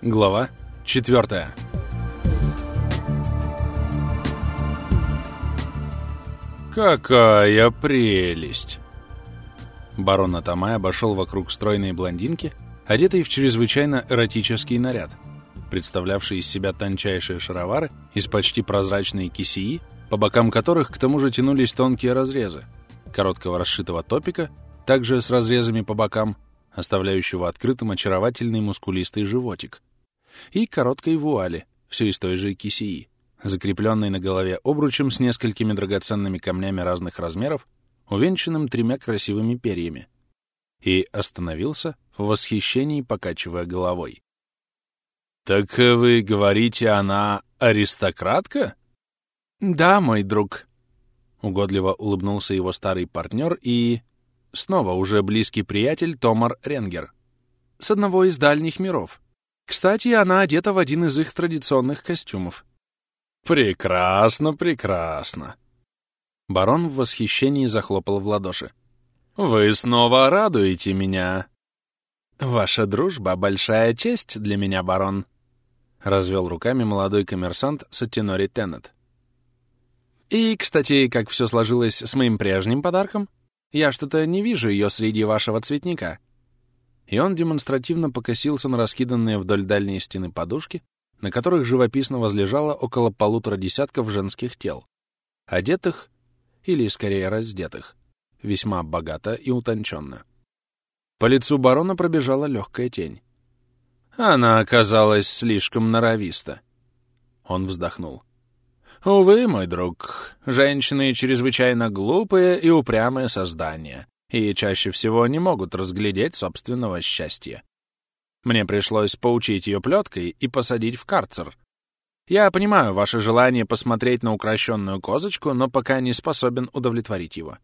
Глава 4. Какая прелесть! Барон Атамай обошел вокруг стройной блондинки, одетой в чрезвычайно эротический наряд, представлявший из себя тончайшие шаровары из почти прозрачной кисеи, по бокам которых к тому же тянулись тонкие разрезы, короткого расшитого топика, также с разрезами по бокам, оставляющего открытым очаровательный мускулистый животик, и короткой вуали, все из той же кисеи, закрепленной на голове обручем с несколькими драгоценными камнями разных размеров, увенчанным тремя красивыми перьями, и остановился в восхищении, покачивая головой. «Так вы говорите, она аристократка?» «Да, мой друг», — угодливо улыбнулся его старый партнер и... Снова уже близкий приятель Томар Ренгер. С одного из дальних миров. Кстати, она одета в один из их традиционных костюмов. «Прекрасно, прекрасно!» Барон в восхищении захлопал в ладоши. «Вы снова радуете меня!» «Ваша дружба — большая честь для меня, барон!» — развел руками молодой коммерсант Сатинори Теннет. «И, кстати, как все сложилось с моим прежним подарком? Я что-то не вижу ее среди вашего цветника». И он демонстративно покосился на раскиданные вдоль дальней стены подушки, на которых живописно возлежало около полутора десятков женских тел, одетых, или скорее раздетых, весьма богато и утонченно. По лицу барона пробежала легкая тень. Она оказалась слишком норовиста. Он вздохнул. Увы, мой друг, женщины чрезвычайно глупые и упрямые создания, и чаще всего не могут разглядеть собственного счастья. Мне пришлось поучить ее плеткой и посадить в карцер. Я понимаю ваше желание посмотреть на укращенную козочку, но пока не способен удовлетворить его.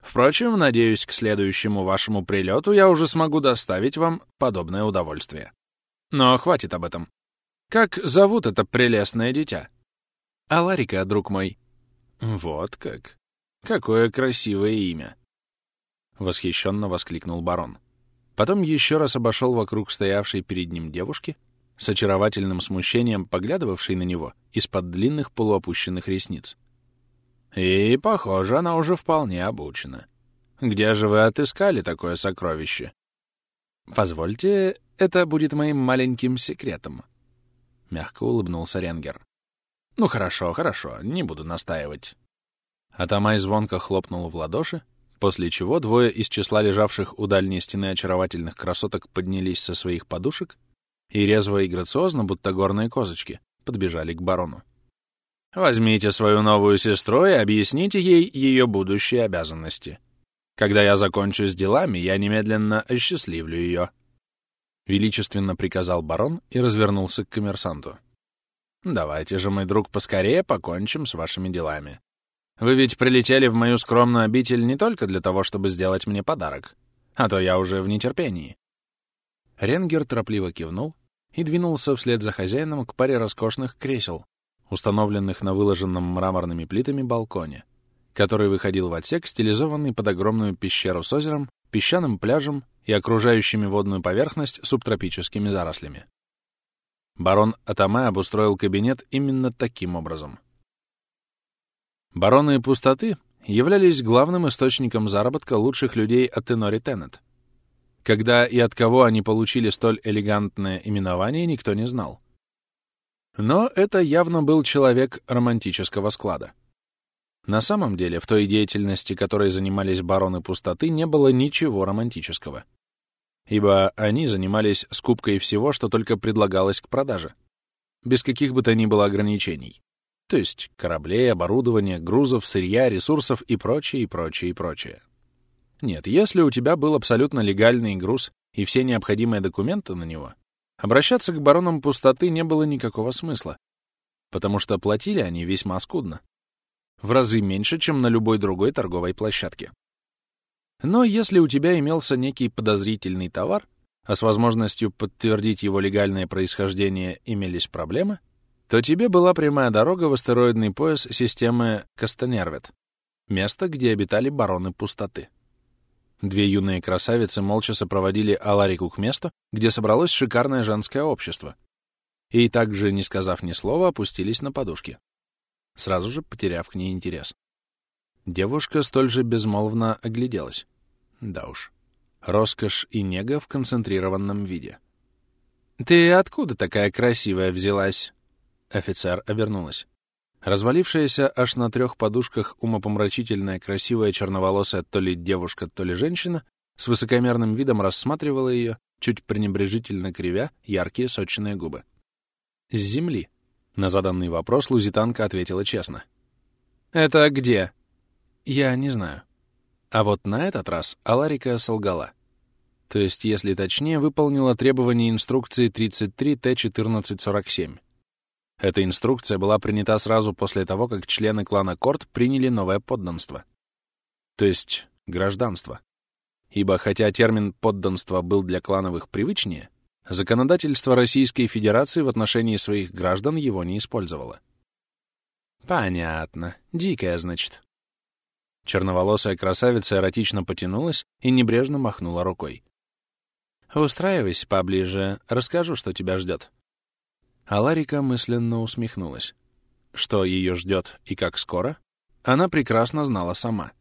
Впрочем, надеюсь, к следующему вашему прилету я уже смогу доставить вам подобное удовольствие. Но хватит об этом. Как зовут это прелестное дитя? Аларика, друг мой. Вот как. Какое красивое имя. Восхищенно воскликнул барон. Потом еще раз обошел вокруг стоявшей перед ним девушки, с очаровательным смущением поглядывавшей на него из-под длинных полуопущенных ресниц. И, похоже, она уже вполне обучена. Где же вы отыскали такое сокровище? Позвольте, это будет моим маленьким секретом. Мягко улыбнулся Ренгер. Ну хорошо, хорошо, не буду настаивать. Атамай звонко хлопнул в ладоши, после чего двое из числа лежавших у дальней стены очаровательных красоток поднялись со своих подушек и резво и грациозно, будто горные козочки, подбежали к барону. «Возьмите свою новую сестру и объясните ей ее будущие обязанности. Когда я закончу с делами, я немедленно осчастливлю ее». Величественно приказал барон и развернулся к коммерсанту. Давайте же, мой друг, поскорее покончим с вашими делами. Вы ведь прилетели в мою скромную обитель не только для того, чтобы сделать мне подарок, а то я уже в нетерпении. Ренгер торопливо кивнул и двинулся вслед за хозяином к паре роскошных кресел, установленных на выложенном мраморными плитами балконе, который выходил в отсек, стилизованный под огромную пещеру с озером, песчаным пляжем и окружающими водную поверхность субтропическими зарослями. Барон Атамай обустроил кабинет именно таким образом. Бароны пустоты являлись главным источником заработка лучших людей от Тенори Теннет. Когда и от кого они получили столь элегантное именование, никто не знал. Но это явно был человек романтического склада. На самом деле, в той деятельности, которой занимались бароны пустоты, не было ничего романтического ибо они занимались скупкой всего, что только предлагалось к продаже, без каких бы то ни было ограничений. То есть кораблей, оборудования, грузов, сырья, ресурсов и прочее, и прочее, и прочее. Нет, если у тебя был абсолютно легальный груз и все необходимые документы на него, обращаться к баронам пустоты не было никакого смысла, потому что платили они весьма скудно. В разы меньше, чем на любой другой торговой площадке. Но если у тебя имелся некий подозрительный товар, а с возможностью подтвердить его легальное происхождение имелись проблемы, то тебе была прямая дорога в астероидный пояс системы Кастанервет, место, где обитали бароны пустоты. Две юные красавицы молча сопроводили Аларику к месту, где собралось шикарное женское общество. И также, не сказав ни слова, опустились на подушки, сразу же потеряв к ней интерес. Девушка столь же безмолвно огляделась. Да уж. Роскошь и нега в концентрированном виде. «Ты откуда такая красивая взялась?» Офицер обернулась. Развалившаяся аж на трех подушках умопомрачительная красивая черноволосая то ли девушка, то ли женщина с высокомерным видом рассматривала ее, чуть пренебрежительно кривя яркие сочные губы. «С земли». На заданный вопрос лузитанка ответила честно. «Это где?» «Я не знаю». А вот на этот раз Аларика солгала. То есть, если точнее, выполнила требования инструкции 33Т1447. Эта инструкция была принята сразу после того, как члены клана Корт приняли новое подданство. То есть гражданство. Ибо хотя термин «подданство» был для клановых привычнее, законодательство Российской Федерации в отношении своих граждан его не использовало. Понятно. Дикая, значит. Черноволосая красавица эротично потянулась и небрежно махнула рукой. «Устраивайся поближе, расскажу, что тебя ждет. А Ларика мысленно усмехнулась. Что ее ждет и как скоро, она прекрасно знала сама.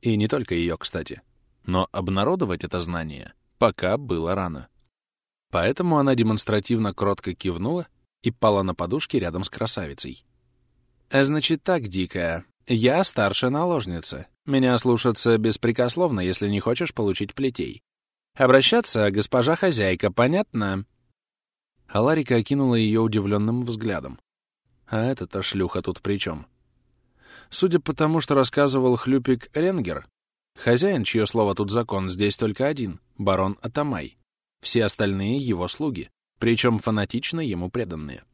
И не только ее, кстати. Но обнародовать это знание пока было рано. Поэтому она демонстративно кротко кивнула и пала на подушке рядом с красавицей. «Э, «Значит так, дикая, я старшая наложница. Меня слушаться беспрекословно, если не хочешь получить плетей. Обращаться, госпожа хозяйка, понятно?» А Ларика окинула ее удивленным взглядом. А эта-то шлюха тут при чем? Судя по тому, что рассказывал хлюпик Ренгер, хозяин, чье слово тут закон, здесь только один — барон Атамай. Все остальные — его слуги, причем фанатично ему преданные.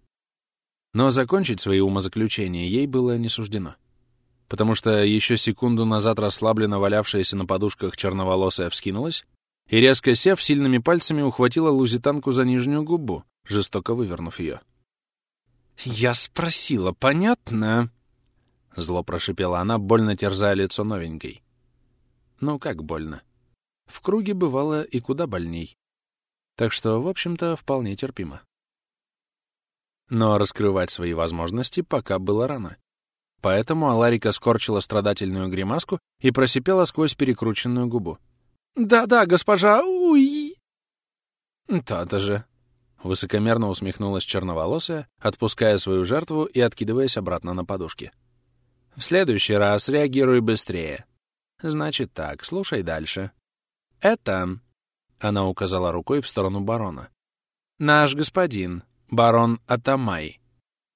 Но закончить свои умозаключения ей было не суждено. Потому что еще секунду назад расслабленно валявшаяся на подушках черноволосая вскинулась и, резко сев, сильными пальцами ухватила лузитанку за нижнюю губу, жестоко вывернув ее. «Я спросила, понятно?» Зло прошипела она, больно терзая лицо новенькой. Ну, как больно? В круге бывало и куда больней. Так что, в общем-то, вполне терпимо. Но раскрывать свои возможности пока было рано. Поэтому Аларика скорчила страдательную гримаску и просипела сквозь перекрученную губу. «Да-да, госпожа, уй!» «То-то же!» Высокомерно усмехнулась черноволосая, отпуская свою жертву и откидываясь обратно на подушки. «В следующий раз реагируй быстрее. Значит так, слушай дальше. Это...» Она указала рукой в сторону барона. «Наш господин, барон Атамай.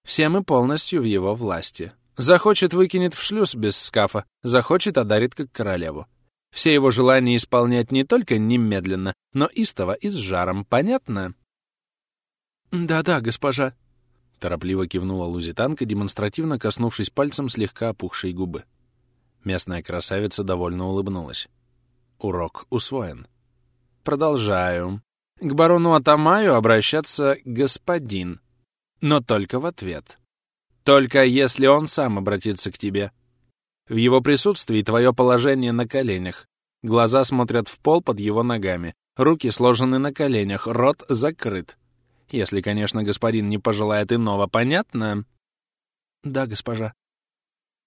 Все мы полностью в его власти. Захочет — выкинет в шлюз без скафа, захочет — одарит как королеву. Все его желания исполнять не только немедленно, но истово и с жаром, понятно?» «Да-да, госпожа», — торопливо кивнула лузитанка, демонстративно коснувшись пальцем слегка опухшей губы. Местная красавица довольно улыбнулась. Урок усвоен. Продолжаю. К барону Атамаю обращаться господин, но только в ответ. Только если он сам обратится к тебе. В его присутствии твое положение на коленях. Глаза смотрят в пол под его ногами, руки сложены на коленях, рот закрыт. Если, конечно, господин не пожелает иного, понятно? Да, госпожа.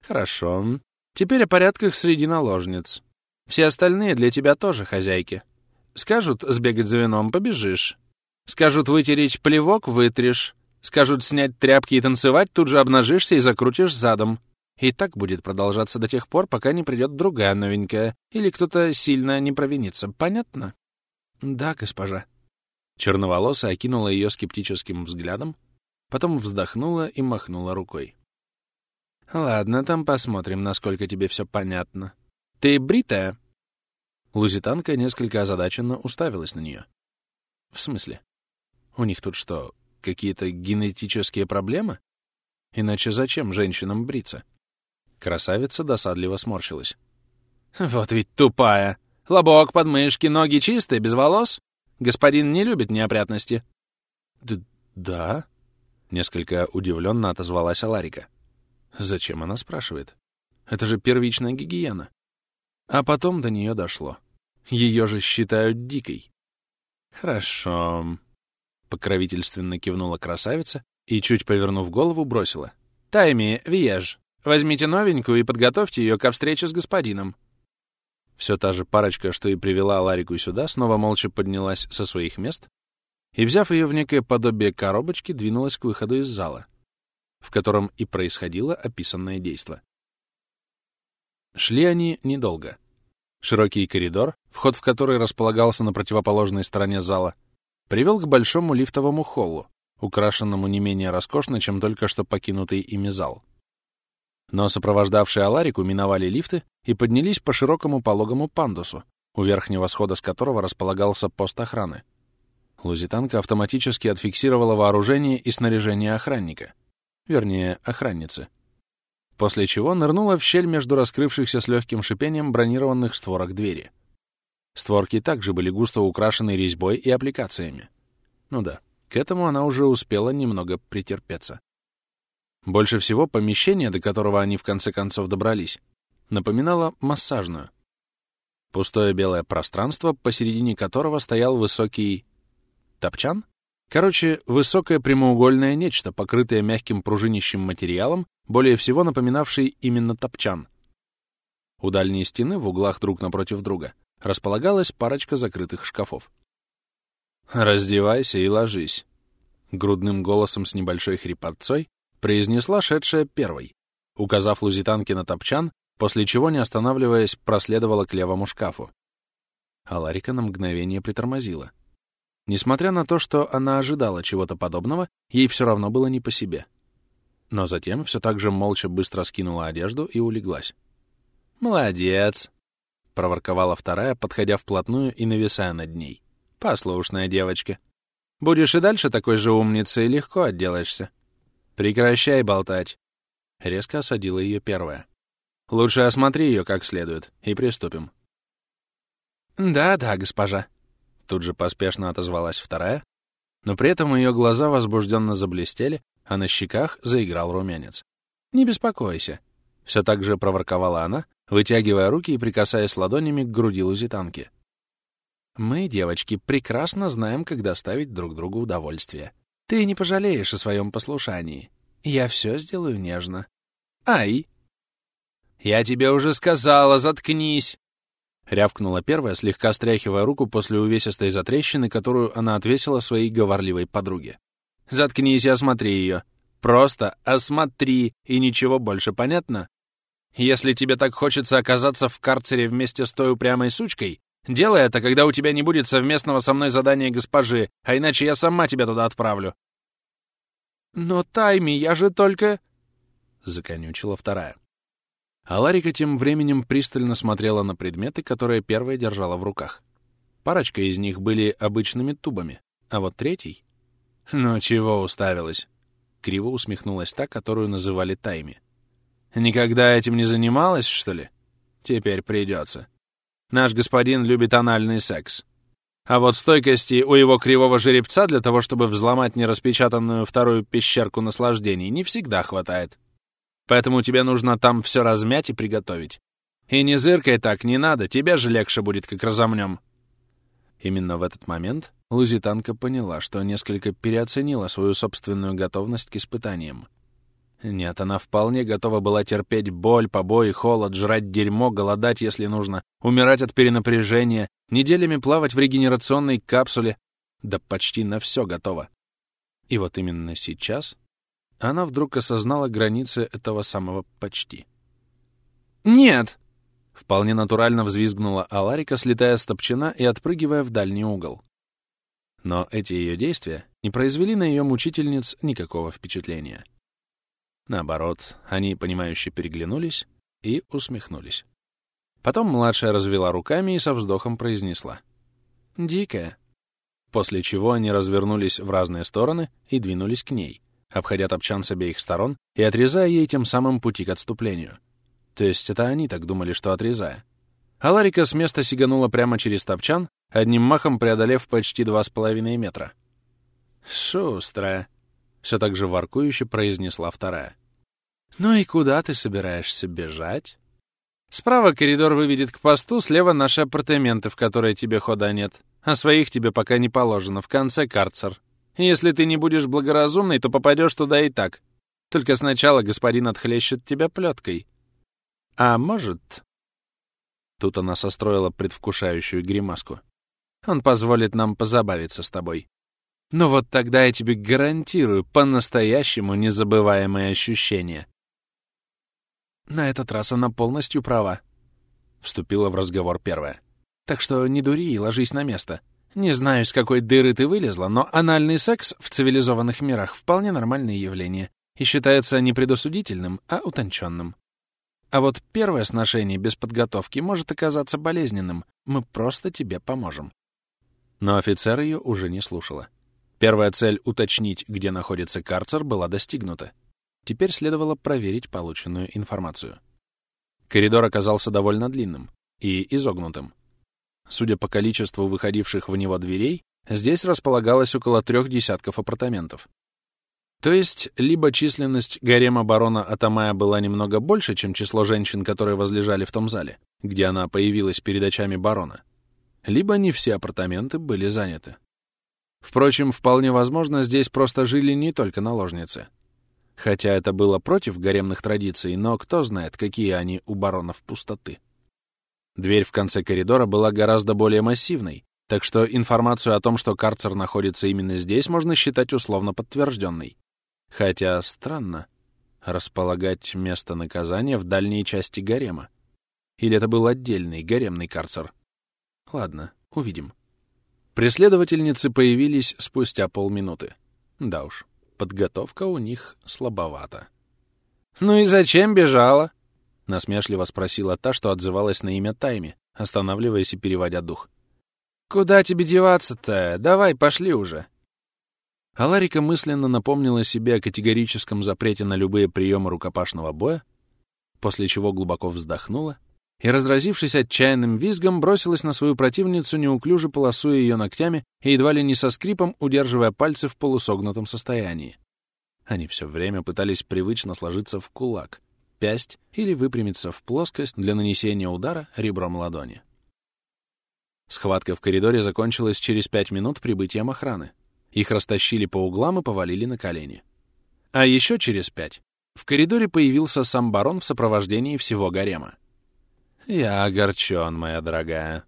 Хорошо. Теперь о порядках среди наложниц. Все остальные для тебя тоже хозяйки. Скажут сбегать за вином — побежишь. Скажут вытереть плевок — вытрешь. Скажут снять тряпки и танцевать — тут же обнажишься и закрутишь задом. И так будет продолжаться до тех пор, пока не придет другая новенькая или кто-то сильно не провинится. Понятно? Да, госпожа. Черноволосая окинула ее скептическим взглядом, потом вздохнула и махнула рукой. «Ладно, там посмотрим, насколько тебе все понятно. Ты бритая?» Лузитанка несколько озадаченно уставилась на нее. «В смысле? У них тут что, какие-то генетические проблемы? Иначе зачем женщинам бриться?» Красавица досадливо сморщилась. «Вот ведь тупая! Лобок, подмышки, ноги чистые, без волос? Господин не любит неопрятности». Д «Да?» — несколько удивленно отозвалась Аларика. «Зачем она спрашивает? Это же первичная гигиена». А потом до нее дошло. Ее же считают дикой. Хорошо. Покровительственно кивнула красавица и, чуть повернув голову, бросила. «Тайми, Виеж, возьмите новенькую и подготовьте ее ко встрече с господином». Все та же парочка, что и привела Ларику сюда, снова молча поднялась со своих мест и, взяв ее в некое подобие коробочки, двинулась к выходу из зала, в котором и происходило описанное действо. Шли они недолго. Широкий коридор, вход в который располагался на противоположной стороне зала, привел к большому лифтовому холлу, украшенному не менее роскошно, чем только что покинутый ими зал. Но сопровождавшие Аларику миновали лифты и поднялись по широкому пологому пандусу, у верхнего схода с которого располагался пост охраны. Лузитанка автоматически отфиксировала вооружение и снаряжение охранника, вернее, охранницы, после чего нырнула в щель между раскрывшихся с легким шипением бронированных створок двери. Створки также были густо украшены резьбой и аппликациями. Ну да, к этому она уже успела немного претерпеться. Больше всего помещение, до которого они в конце концов добрались, напоминало массажную. Пустое белое пространство, посередине которого стоял высокий... топчан? Короче, высокое прямоугольное нечто, покрытое мягким пружинищим материалом, более всего напоминавший именно топчан. У дальней стены, в углах друг напротив друга, располагалась парочка закрытых шкафов. «Раздевайся и ложись», — грудным голосом с небольшой хрипотцой произнесла шедшая первой, указав лузитанке на топчан, после чего, не останавливаясь, проследовала к левому шкафу. А Ларика на мгновение притормозила. Несмотря на то, что она ожидала чего-то подобного, ей все равно было не по себе. Но затем все так же молча быстро скинула одежду и улеглась. «Молодец!» — проворковала вторая, подходя вплотную и нависая над ней. «Послушная девочка. Будешь и дальше такой же умницей, легко отделаешься. Прекращай болтать!» Резко осадила ее первая. «Лучше осмотри ее как следует, и приступим». «Да-да, госпожа», — тут же поспешно отозвалась вторая, но при этом ее глаза возбужденно заблестели, а на щеках заиграл румянец. «Не беспокойся», — все так же проворковала она, вытягивая руки и прикасаясь ладонями к груди лузитанки. «Мы, девочки, прекрасно знаем, как доставить друг другу удовольствие. Ты не пожалеешь о своем послушании. Я все сделаю нежно. Ай!» «Я тебе уже сказала, заткнись!» Рявкнула первая, слегка стряхивая руку после увесистой затрещины, которую она отвесила своей говорливой подруге. «Заткнись и осмотри ее. Просто осмотри, и ничего больше, понятно? Если тебе так хочется оказаться в карцере вместе с той упрямой сучкой, делай это, когда у тебя не будет совместного со мной задания госпожи, а иначе я сама тебя туда отправлю». «Но, Тайми, я же только...» — законючила вторая. А Ларика тем временем пристально смотрела на предметы, которые первая держала в руках. Парочка из них были обычными тубами, а вот третий... «Ну чего уставилась?» — криво усмехнулась та, которую называли Тайми. «Никогда этим не занималась, что ли? Теперь придется. Наш господин любит анальный секс. А вот стойкости у его кривого жеребца для того, чтобы взломать нераспечатанную вторую пещерку наслаждений, не всегда хватает. Поэтому тебе нужно там все размять и приготовить. И не зыркай так, не надо, тебе же легче будет, как разомнем. Именно в этот момент Лузитанка поняла, что несколько переоценила свою собственную готовность к испытаниям. Нет, она вполне готова была терпеть боль, побои, холод, жрать дерьмо, голодать, если нужно, умирать от перенапряжения, неделями плавать в регенерационной капсуле. Да почти на все готова. И вот именно сейчас она вдруг осознала границы этого самого «почти». «Нет!» — вполне натурально взвизгнула Аларика, слетая с топчина и отпрыгивая в дальний угол. Но эти ее действия не произвели на ее мучительниц никакого впечатления. Наоборот, они, понимающе переглянулись и усмехнулись. Потом младшая развела руками и со вздохом произнесла. «Дикая». После чего они развернулись в разные стороны и двинулись к ней, обходя топчан с обеих сторон и отрезая ей тем самым пути к отступлению. То есть это они так думали, что отрезая. А Ларика с места сиганула прямо через топчан, одним махом преодолев почти два с половиной метра. «Шустрая», — все так же воркующе произнесла вторая. «Ну и куда ты собираешься бежать?» Справа коридор выведет к посту, слева наши апартаменты, в которые тебе хода нет. А своих тебе пока не положено, в конце карцер. Если ты не будешь благоразумный, то попадешь туда и так. Только сначала господин отхлещет тебя плеткой. А может... Тут она состроила предвкушающую гримаску. Он позволит нам позабавиться с тобой. Но вот тогда я тебе гарантирую по-настоящему незабываемые ощущения. На этот раз она полностью права. Вступила в разговор первая. Так что не дури и ложись на место. Не знаю, с какой дыры ты вылезла, но анальный секс в цивилизованных мирах вполне нормальное явление и считается не предосудительным, а утонченным. А вот первое сношение без подготовки может оказаться болезненным. Мы просто тебе поможем. Но офицер ее уже не слушала. Первая цель — уточнить, где находится карцер, была достигнута. Теперь следовало проверить полученную информацию. Коридор оказался довольно длинным и изогнутым. Судя по количеству выходивших в него дверей, здесь располагалось около трех десятков апартаментов. То есть, либо численность гарема барона Атамая была немного больше, чем число женщин, которые возлежали в том зале, где она появилась перед очами барона, либо не все апартаменты были заняты. Впрочем, вполне возможно, здесь просто жили не только наложницы — Хотя это было против гаремных традиций, но кто знает, какие они у баронов пустоты. Дверь в конце коридора была гораздо более массивной, так что информацию о том, что карцер находится именно здесь, можно считать условно подтвержденной. Хотя странно располагать место наказания в дальней части гарема. Или это был отдельный гаремный карцер? Ладно, увидим. Преследовательницы появились спустя полминуты. Да уж, подготовка у них слабовата. «Ну и зачем бежала?» — насмешливо спросила та, что отзывалась на имя Тайми, останавливаясь и переводя дух. «Куда тебе деваться-то? Давай, пошли уже!» Аларика мысленно напомнила себе о категорическом запрете на любые приемы рукопашного боя, после чего глубоко вздохнула и, разразившись отчаянным визгом, бросилась на свою противницу, неуклюже полосуя ее ногтями и едва ли не со скрипом удерживая пальцы в полусогнутом состоянии. Они все время пытались привычно сложиться в кулак, пясть или выпрямиться в плоскость для нанесения удара ребром ладони. Схватка в коридоре закончилась через пять минут прибытием охраны. Их растащили по углам и повалили на колени. А еще через пять в коридоре появился сам барон в сопровождении всего гарема. «Я огорчен, моя дорогая».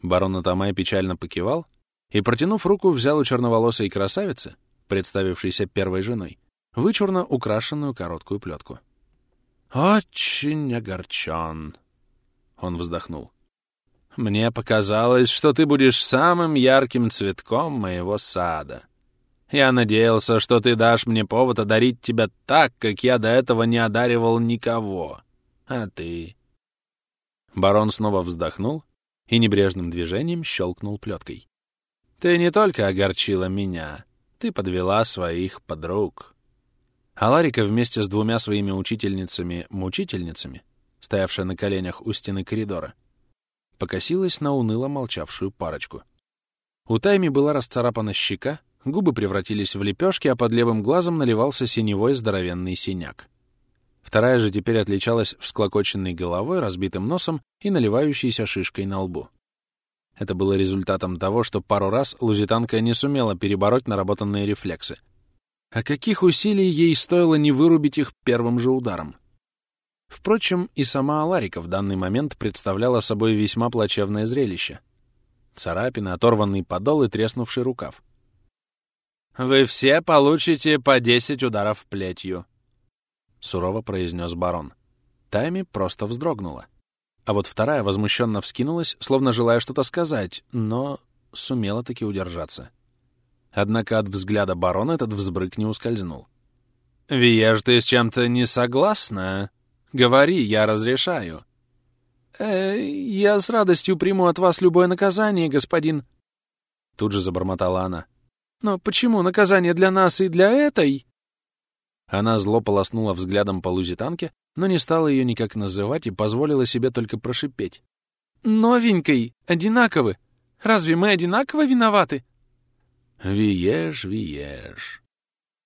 Барон Атамай печально покивал и, протянув руку, взял у черноволосой красавицы, представившейся первой женой, вычурно украшенную короткую плетку. «Очень огорчен», — он вздохнул. «Мне показалось, что ты будешь самым ярким цветком моего сада. Я надеялся, что ты дашь мне повод одарить тебя так, как я до этого не одаривал никого. А ты Барон снова вздохнул и небрежным движением щелкнул плеткой. «Ты не только огорчила меня, ты подвела своих подруг». А Ларика вместе с двумя своими учительницами-мучительницами, стоявшая на коленях у стены коридора, покосилась на уныло молчавшую парочку. У Тайми была расцарапана щека, губы превратились в лепешки, а под левым глазом наливался синевой здоровенный синяк. Вторая же теперь отличалась всклокоченной головой, разбитым носом и наливающейся шишкой на лбу. Это было результатом того, что пару раз лузитанка не сумела перебороть наработанные рефлексы. А каких усилий ей стоило не вырубить их первым же ударом? Впрочем, и сама Аларика в данный момент представляла собой весьма плачевное зрелище. Царапины, оторванный подол и треснувший рукав. «Вы все получите по десять ударов плетью», — сурово произнес барон. Тайми просто вздрогнула. А вот вторая возмущенно вскинулась, словно желая что-то сказать, но сумела таки удержаться. Однако от взгляда барона этот взбрык не ускользнул. «Виеж, ты с чем-то не согласна? Говори, я разрешаю». «Э, «Я с радостью приму от вас любое наказание, господин...» Тут же забормотала она. «Но почему наказание для нас и для этой?» Она зло полоснула взглядом по лузитанке, но не стала ее никак называть и позволила себе только прошипеть. «Новенькой! Одинаковы! Разве мы одинаково виноваты?» «Виешь, виешь.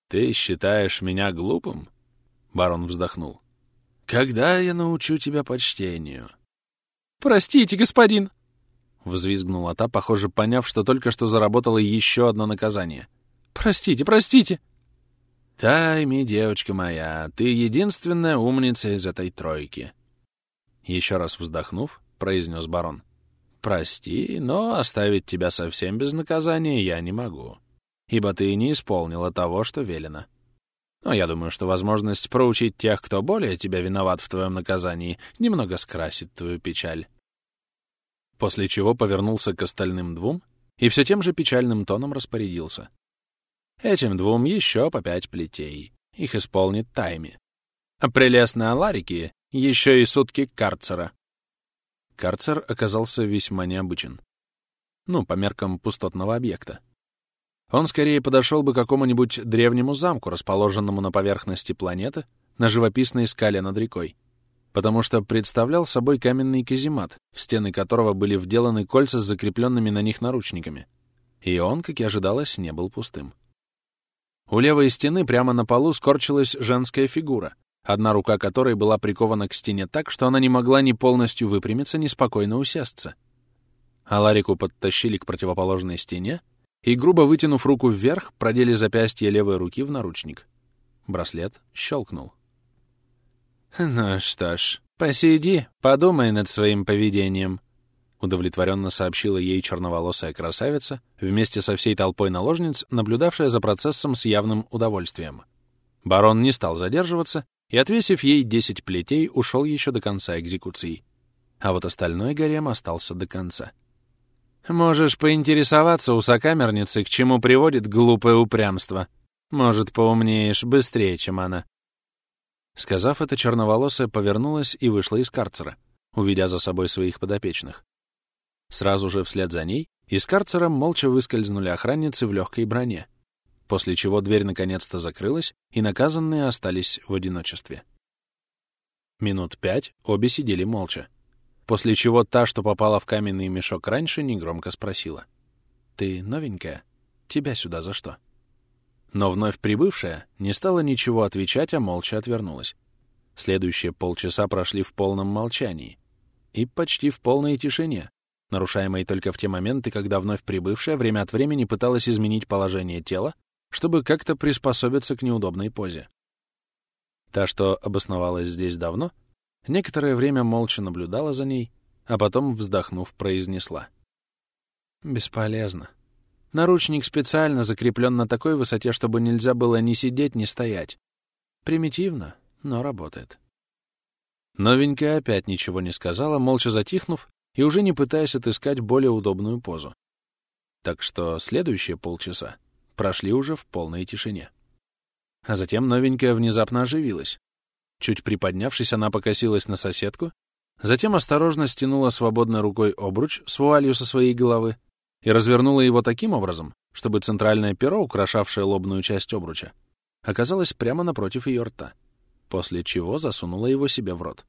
Ты считаешь меня глупым?» Барон вздохнул. Когда я научу тебя почтению? Простите, господин! Взвизгнула та, похоже, поняв, что только что заработала еще одно наказание. Простите, простите! Тайми, девочка моя, ты единственная умница из этой тройки. Еще раз вздохнув, произнес барон. Прости, но оставить тебя совсем без наказания я не могу, ибо ты не исполнила того, что велено. Но я думаю, что возможность проучить тех, кто более тебя виноват в твоем наказании, немного скрасит твою печаль. После чего повернулся к остальным двум и все тем же печальным тоном распорядился. Этим двум еще по пять плетей. Их исполнит Тайми. А прелестные Аларики еще и сутки карцера. Карцер оказался весьма необычен. Ну, по меркам пустотного объекта. Он скорее подошел бы к какому-нибудь древнему замку, расположенному на поверхности планеты, на живописной скале над рекой, потому что представлял собой каменный каземат, в стены которого были вделаны кольца с закрепленными на них наручниками. И он, как и ожидалось, не был пустым. У левой стены прямо на полу скорчилась женская фигура, одна рука которой была прикована к стене так, что она не могла ни полностью выпрямиться, ни спокойно усесться. А Ларику подтащили к противоположной стене, и, грубо вытянув руку вверх, продели запястье левой руки в наручник. Браслет щелкнул. «Ну что ж, посиди, подумай над своим поведением», — удовлетворенно сообщила ей черноволосая красавица, вместе со всей толпой наложниц, наблюдавшая за процессом с явным удовольствием. Барон не стал задерживаться и, отвесив ей десять плетей, ушел еще до конца экзекуции. А вот остальной гарем остался до конца. Можешь поинтересоваться у сокамерницы, к чему приводит глупое упрямство. Может, поумнеешь быстрее, чем она. Сказав это, черноволосая повернулась и вышла из карцера, увидя за собой своих подопечных. Сразу же вслед за ней из карцера молча выскользнули охранницы в легкой броне, после чего дверь наконец-то закрылась, и наказанные остались в одиночестве. Минут пять обе сидели молча после чего та, что попала в каменный мешок раньше, негромко спросила. «Ты новенькая? Тебя сюда за что?» Но вновь прибывшая не стала ничего отвечать, а молча отвернулась. Следующие полчаса прошли в полном молчании и почти в полной тишине, нарушаемой только в те моменты, когда вновь прибывшая время от времени пыталась изменить положение тела, чтобы как-то приспособиться к неудобной позе. Та, что обосновалась здесь давно, Некоторое время молча наблюдала за ней, а потом, вздохнув, произнесла. «Бесполезно. Наручник специально закреплен на такой высоте, чтобы нельзя было ни сидеть, ни стоять. Примитивно, но работает». Новенькая опять ничего не сказала, молча затихнув и уже не пытаясь отыскать более удобную позу. Так что следующие полчаса прошли уже в полной тишине. А затем новенькая внезапно оживилась. Чуть приподнявшись, она покосилась на соседку, затем осторожно стянула свободной рукой обруч с вуалью со своей головы и развернула его таким образом, чтобы центральное перо, украшавшее лобную часть обруча, оказалось прямо напротив ее рта, после чего засунула его себе в рот.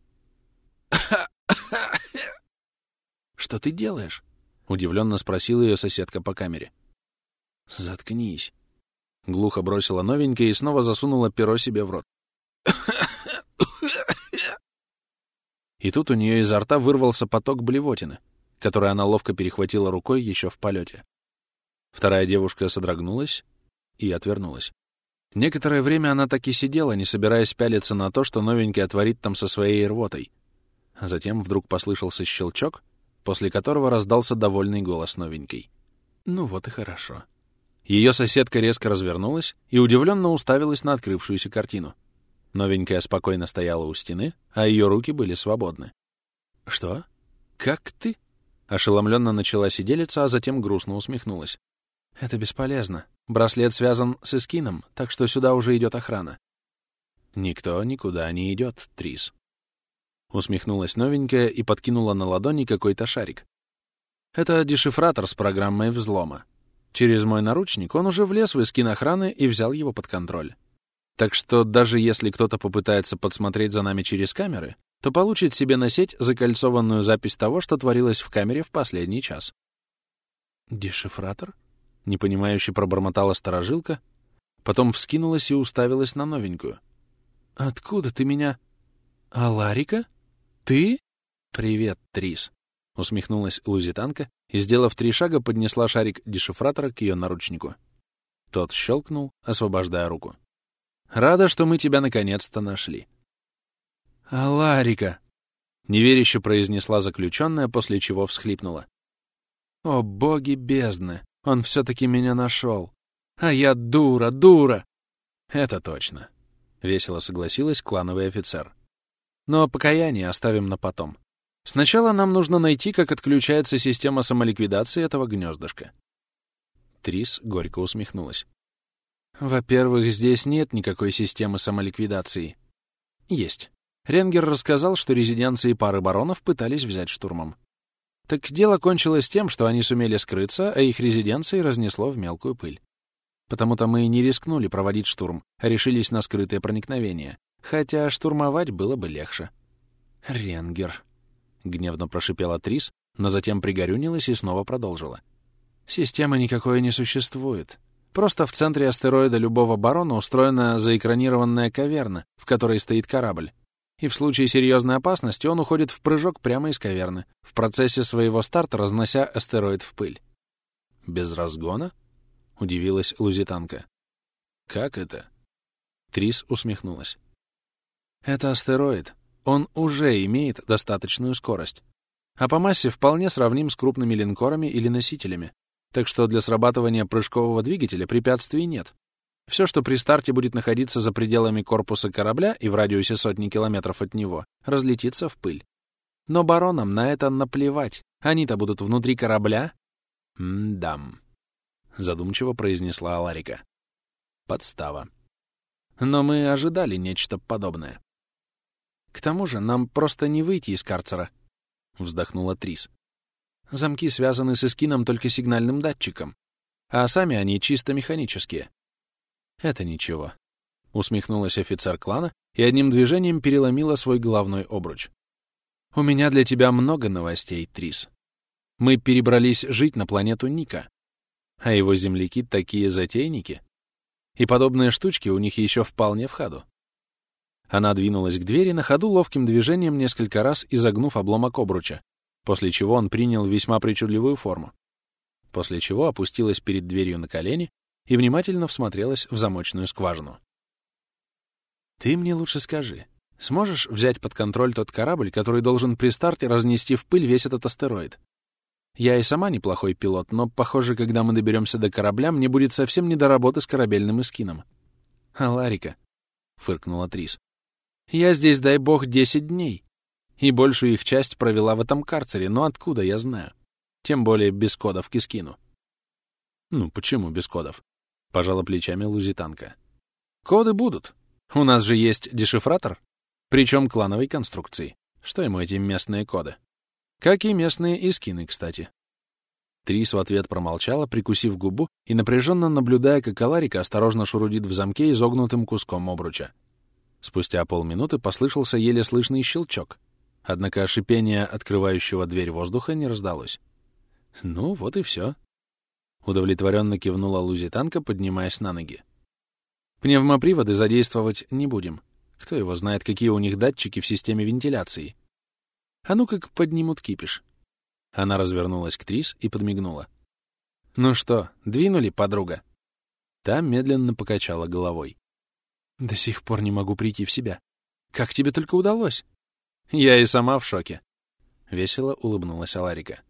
«Что ты делаешь?» — удивленно спросила ее соседка по камере. «Заткнись». Глухо бросила новенькая и снова засунула перо себе в рот. И тут у нее изо рта вырвался поток блевотины, который она ловко перехватила рукой еще в полете. Вторая девушка содрогнулась и отвернулась. Некоторое время она так и сидела, не собираясь пялиться на то, что новенький отворит там со своей рвотой. Затем вдруг послышался щелчок, после которого раздался довольный голос новенькой. Ну вот и хорошо. Ее соседка резко развернулась и удивленно уставилась на открывшуюся картину. Новенькая спокойно стояла у стены, а ее руки были свободны. «Что? Как ты?» Ошеломленно начала сиделица, а затем грустно усмехнулась. «Это бесполезно. Браслет связан с эскином, так что сюда уже идет охрана». «Никто никуда не идет, Трис». Усмехнулась новенькая и подкинула на ладони какой-то шарик. «Это дешифратор с программой взлома. Через мой наручник он уже влез в эскин охраны и взял его под контроль. Так что даже если кто-то попытается подсмотреть за нами через камеры, то получит себе на сеть закольцованную запись того, что творилось в камере в последний час. «Дешифратор?» — непонимающе пробормотала сторожилка, потом вскинулась и уставилась на новенькую. «Откуда ты меня...» «А Ларика? Ты?» «Привет, Трис», — усмехнулась лузитанка и, сделав три шага, поднесла шарик дешифратора к ее наручнику. Тот щелкнул, освобождая руку. «Рада, что мы тебя наконец-то нашли». «А Ларика?» — неверяще произнесла заключенная, после чего всхлипнула. «О, боги бездны! Он все-таки меня нашел! А я дура, дура!» «Это точно», — весело согласилась клановый офицер. «Но покаяние оставим на потом. Сначала нам нужно найти, как отключается система самоликвидации этого гнездышка». Трис горько усмехнулась. «Во-первых, здесь нет никакой системы самоликвидации». «Есть. Ренгер рассказал, что резиденции пары баронов пытались взять штурмом. Так дело кончилось тем, что они сумели скрыться, а их резиденции разнесло в мелкую пыль. Потому-то мы и не рискнули проводить штурм, а решились на скрытое проникновение, хотя штурмовать было бы легче. «Ренгер», — гневно прошипела Трис, но затем пригорюнилась и снова продолжила. «Системы никакой не существует. Просто в центре астероида любого барона устроена заэкранированная каверна, в которой стоит корабль и в случае серьезной опасности он уходит в прыжок прямо из каверны, в процессе своего старта разнося астероид в пыль. «Без разгона?» — удивилась лузитанка. «Как это?» Трис усмехнулась. «Это астероид. Он уже имеет достаточную скорость. А по массе вполне сравним с крупными линкорами или носителями. Так что для срабатывания прыжкового двигателя препятствий нет. Все, что при старте будет находиться за пределами корпуса корабля и в радиусе сотни километров от него, разлетится в пыль. Но баронам на это наплевать. Они-то будут внутри корабля. «М-дам», — задумчиво произнесла Аларика. «Подстава. Но мы ожидали нечто подобное. К тому же нам просто не выйти из карцера», — вздохнула Трис. «Замки связаны с эскином только сигнальным датчиком, а сами они чисто механические. «Это ничего», — усмехнулась офицер клана и одним движением переломила свой головной обруч. «У меня для тебя много новостей, Трис. Мы перебрались жить на планету Ника, а его земляки такие затейники. И подобные штучки у них еще вполне в ходу». Она двинулась к двери на ходу ловким движением несколько раз изогнув обломок обруча, после чего он принял весьма причудливую форму. После чего опустилась перед дверью на колени и внимательно всмотрелась в замочную скважину. «Ты мне лучше скажи, сможешь взять под контроль тот корабль, который должен при старте разнести в пыль весь этот астероид? Я и сама неплохой пилот, но, похоже, когда мы доберемся до корабля, мне будет совсем не до работы с корабельным эскином». «А Ларика», — фыркнула Трис, — «я здесь, дай бог, десять дней, и большую их часть провела в этом карцере, но откуда я знаю? Тем более без кодов к эскину». «Ну, почему без кодов?» — пожала плечами лузитанка. «Коды будут. У нас же есть дешифратор, причем клановой конструкции. Что ему эти местные коды? Как и местные искины, кстати». Трис в ответ промолчала, прикусив губу и напряженно наблюдая, как Аларика осторожно шурудит в замке изогнутым куском обруча. Спустя полминуты послышался еле слышный щелчок, однако шипение открывающего дверь воздуха не раздалось. Ну, вот и все. Удовлетворенно кивнула лузитанка, поднимаясь на ноги. Пневмоприводы задействовать не будем. Кто его знает, какие у них датчики в системе вентиляции. А ну как поднимут кипиш. Она развернулась к Трис и подмигнула. «Ну что, двинули, подруга?» Та медленно покачала головой. «До сих пор не могу прийти в себя. Как тебе только удалось?» «Я и сама в шоке», — весело улыбнулась Аларика.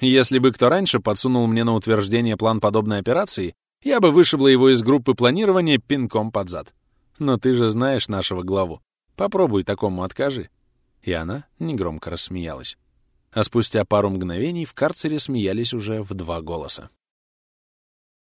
Если бы кто раньше подсунул мне на утверждение план подобной операции, я бы вышибла его из группы планирования пинком под зад. Но ты же знаешь нашего главу. Попробуй такому откажи. И она негромко рассмеялась. А спустя пару мгновений в карцере смеялись уже в два голоса.